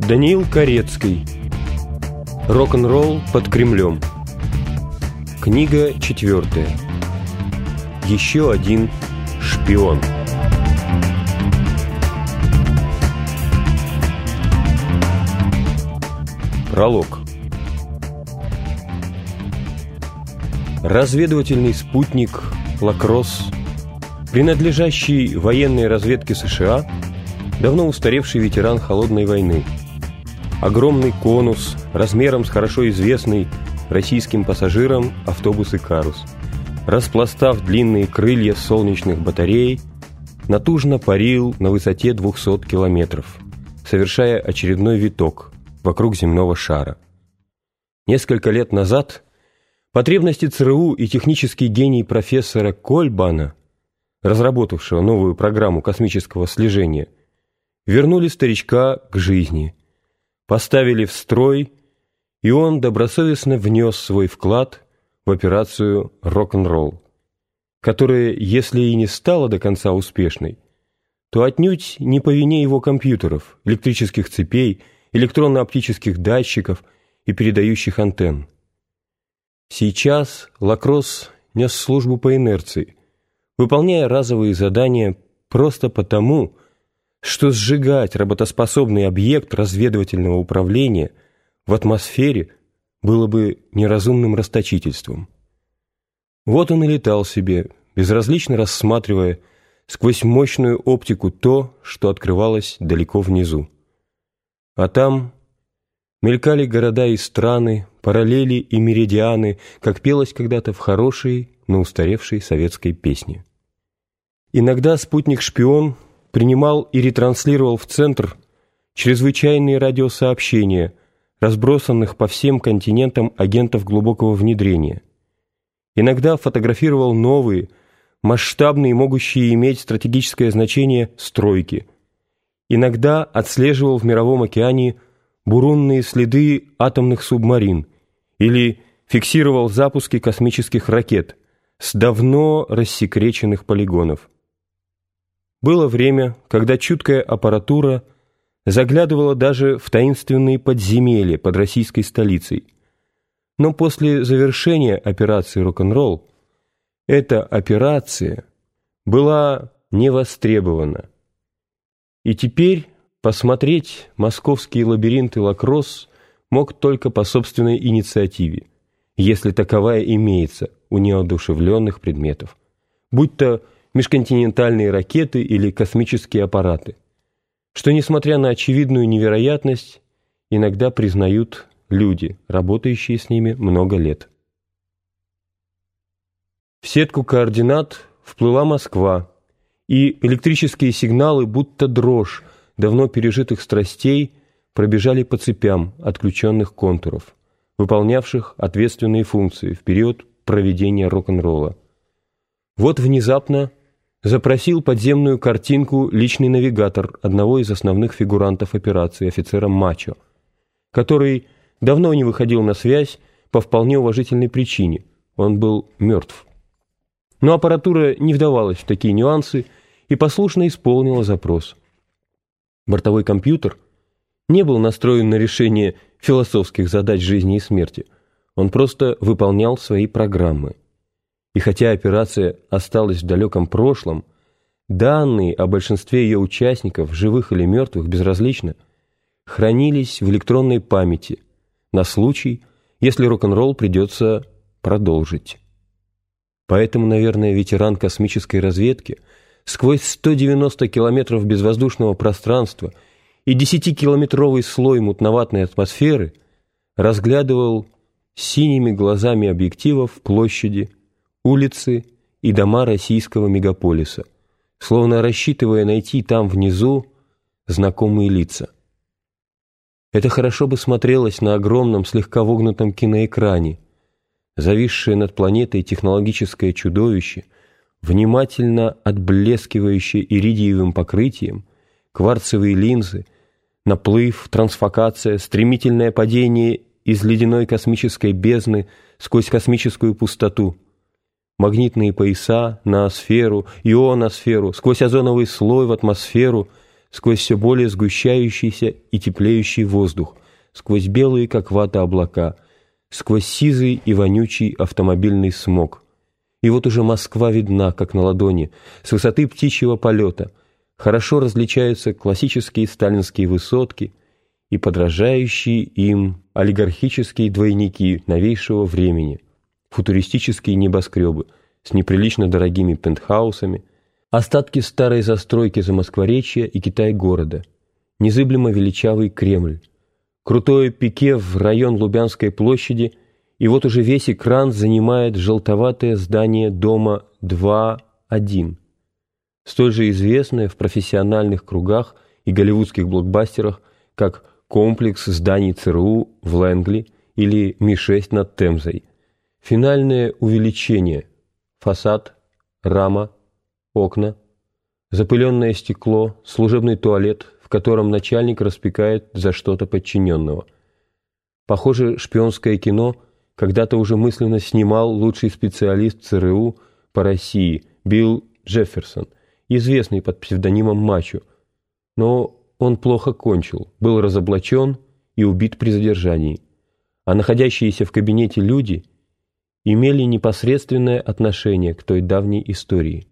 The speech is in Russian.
Даниил Корецкий. Рок-н-ролл под Кремлем. Книга четвертая Еще один шпион Пролог Разведывательный спутник «Лакросс», принадлежащий военной разведке США, давно устаревший ветеран Холодной войны – Огромный конус, размером с хорошо известный российским пассажирам автобус «Икарус». Распластав длинные крылья солнечных батарей, натужно парил на высоте 200 километров, совершая очередной виток вокруг земного шара. Несколько лет назад потребности ЦРУ и технический гений профессора Кольбана, разработавшего новую программу космического слежения, вернули старичка к жизни – поставили в строй, и он добросовестно внес свой вклад в операцию «Рок-н-ролл», которая, если и не стала до конца успешной, то отнюдь не по вине его компьютеров, электрических цепей, электронно-оптических датчиков и передающих антенн. Сейчас Лакросс нес службу по инерции, выполняя разовые задания просто потому, что сжигать работоспособный объект разведывательного управления в атмосфере было бы неразумным расточительством. Вот он и летал себе, безразлично рассматривая сквозь мощную оптику то, что открывалось далеко внизу. А там мелькали города и страны, параллели и меридианы, как пелось когда-то в хорошей, но устаревшей советской песне. Иногда спутник-шпион принимал и ретранслировал в Центр чрезвычайные радиосообщения, разбросанных по всем континентам агентов глубокого внедрения. Иногда фотографировал новые, масштабные, могущие иметь стратегическое значение стройки. Иногда отслеживал в Мировом океане бурунные следы атомных субмарин или фиксировал запуски космических ракет с давно рассекреченных полигонов. Было время, когда чуткая аппаратура заглядывала даже в таинственные подземелья под российской столицей. Но после завершения операции «Рок-н-ролл» эта операция была не востребована. И теперь посмотреть московские лабиринты Лакросс мог только по собственной инициативе, если таковая имеется у неодушевленных предметов, будь то межконтинентальные ракеты или космические аппараты, что, несмотря на очевидную невероятность, иногда признают люди, работающие с ними много лет. В сетку координат вплыла Москва, и электрические сигналы, будто дрожь давно пережитых страстей, пробежали по цепям отключенных контуров, выполнявших ответственные функции в период проведения рок-н-ролла. Вот внезапно запросил подземную картинку личный навигатор одного из основных фигурантов операции, офицера Мачо, который давно не выходил на связь по вполне уважительной причине – он был мертв. Но аппаратура не вдавалась в такие нюансы и послушно исполнила запрос. Бортовой компьютер не был настроен на решение философских задач жизни и смерти, он просто выполнял свои программы – и хотя операция осталась в далеком прошлом, данные о большинстве ее участников, живых или мертвых, безразлично, хранились в электронной памяти на случай, если рок-н-ролл придется продолжить. Поэтому, наверное, ветеран космической разведки сквозь 190 километров безвоздушного пространства и 10-километровый слой мутноватной атмосферы разглядывал синими глазами объективов площади улицы и дома российского мегаполиса, словно рассчитывая найти там внизу знакомые лица. Это хорошо бы смотрелось на огромном слегка вогнутом киноэкране. Зависшее над планетой технологическое чудовище, внимательно отблескивающее иридиевым покрытием, кварцевые линзы, наплыв, трансфокация, стремительное падение из ледяной космической бездны сквозь космическую пустоту. Магнитные пояса, ноосферу, ионосферу, сквозь озоновый слой в атмосферу, сквозь все более сгущающийся и теплеющий воздух, сквозь белые, как вата, облака, сквозь сизый и вонючий автомобильный смог. И вот уже Москва видна, как на ладони, с высоты птичьего полета. Хорошо различаются классические сталинские высотки и подражающие им олигархические двойники новейшего времени, футуристические небоскребы с неприлично дорогими пентхаусами, остатки старой застройки Замоскворечья и Китай-города, незыблемо величавый Кремль, крутое пике в район Лубянской площади, и вот уже весь экран занимает желтоватое здание дома 2-1, столь же известное в профессиональных кругах и голливудских блокбастерах, как комплекс зданий ЦРУ в Лэнгли или Ми-6 над Темзой. Финальное увеличение. Фасад, рама, окна, запыленное стекло, служебный туалет, в котором начальник распекает за что-то подчиненного. Похоже, шпионское кино когда-то уже мысленно снимал лучший специалист ЦРУ по России Билл Джефферсон, известный под псевдонимом Мачо. Но он плохо кончил, был разоблачен и убит при задержании, а находящиеся в кабинете люди имели непосредственное отношение к той давней истории.